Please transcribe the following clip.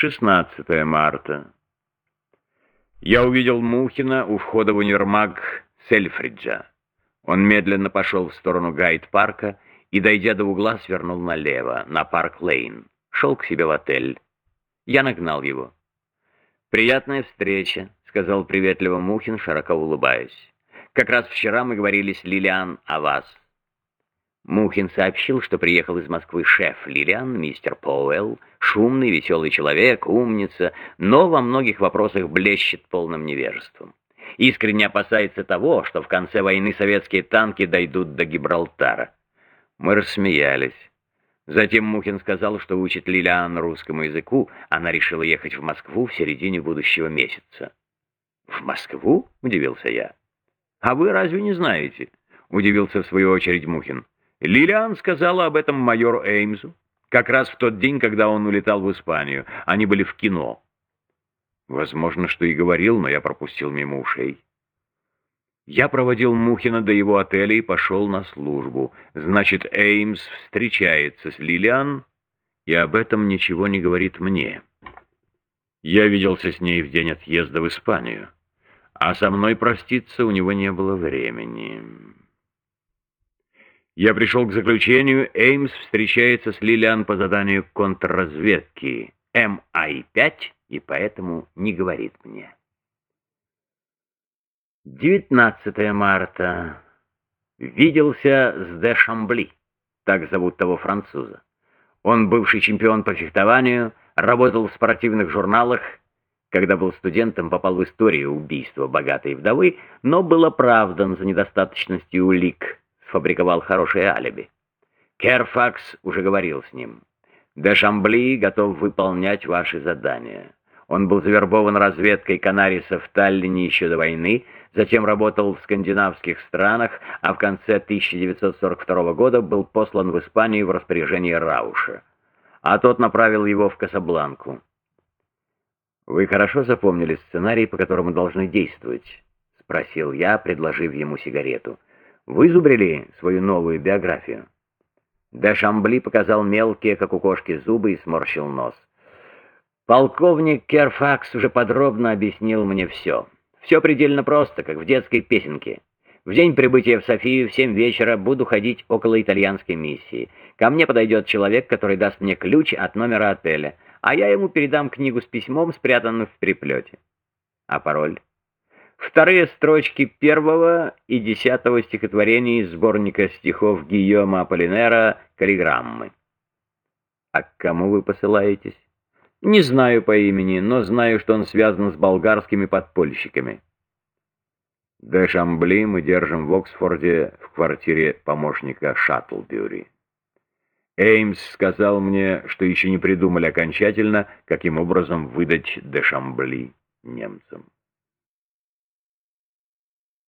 16 марта. Я увидел Мухина у входа в универмаг Сельфриджа. Он медленно пошел в сторону Гайд-парка и, дойдя до угла, свернул налево, на Парк-Лейн. Шел к себе в отель. Я нагнал его. «Приятная встреча», — сказал приветливо Мухин, широко улыбаясь. «Как раз вчера мы говорили с Лилиан о вас». Мухин сообщил, что приехал из Москвы шеф Лилиан, мистер Пауэлл, шумный, веселый человек, умница, но во многих вопросах блещет полным невежеством. Искренне опасается того, что в конце войны советские танки дойдут до Гибралтара. Мы рассмеялись. Затем Мухин сказал, что учит Лилиан русскому языку, она решила ехать в Москву в середине будущего месяца. «В Москву?» — удивился я. «А вы разве не знаете?» — удивился в свою очередь Мухин. Лилиан сказала об этом майору Эймсу, как раз в тот день, когда он улетал в Испанию. Они были в кино. Возможно, что и говорил, но я пропустил мимо ушей. Я проводил Мухина до его отеля и пошел на службу. Значит, Эймс встречается с Лилиан и об этом ничего не говорит мне. Я виделся с ней в день отъезда в Испанию, а со мной проститься у него не было времени. Я пришел к заключению, Эймс встречается с Лилиан по заданию контрразведки МАИ-5 и поэтому не говорит мне. 19 марта. Виделся с Де Шамбли, так зовут того француза. Он бывший чемпион по фехтованию, работал в спортивных журналах, когда был студентом, попал в историю убийства богатой вдовы, но был оправдан за недостаточностью улик сфабриковал хорошее алиби. Керфакс уже говорил с ним. Де Шамбли готов выполнять ваши задания. Он был завербован разведкой Канариса в Таллине еще до войны, затем работал в скандинавских странах, а в конце 1942 года был послан в Испанию в распоряжение Рауша. А тот направил его в Касабланку. «Вы хорошо запомнили сценарий, по которому должны действовать?» — спросил я, предложив ему сигарету. Вызубрили свою новую биографию. Де Шамбли показал мелкие, как у кошки, зубы и сморщил нос. Полковник Керфакс уже подробно объяснил мне все. Все предельно просто, как в детской песенке. В день прибытия в Софию в семь вечера буду ходить около итальянской миссии. Ко мне подойдет человек, который даст мне ключ от номера отеля, а я ему передам книгу с письмом, спрятанным в переплете. А пароль? Вторые строчки первого и десятого стихотворений сборника стихов Гийома Аполлинера «Каллиграммы». А к кому вы посылаетесь? Не знаю по имени, но знаю, что он связан с болгарскими подпольщиками. Де Шамбли мы держим в Оксфорде в квартире помощника Шаттлбюри. Эймс сказал мне, что еще не придумали окончательно, каким образом выдать Де Шамбли немцам.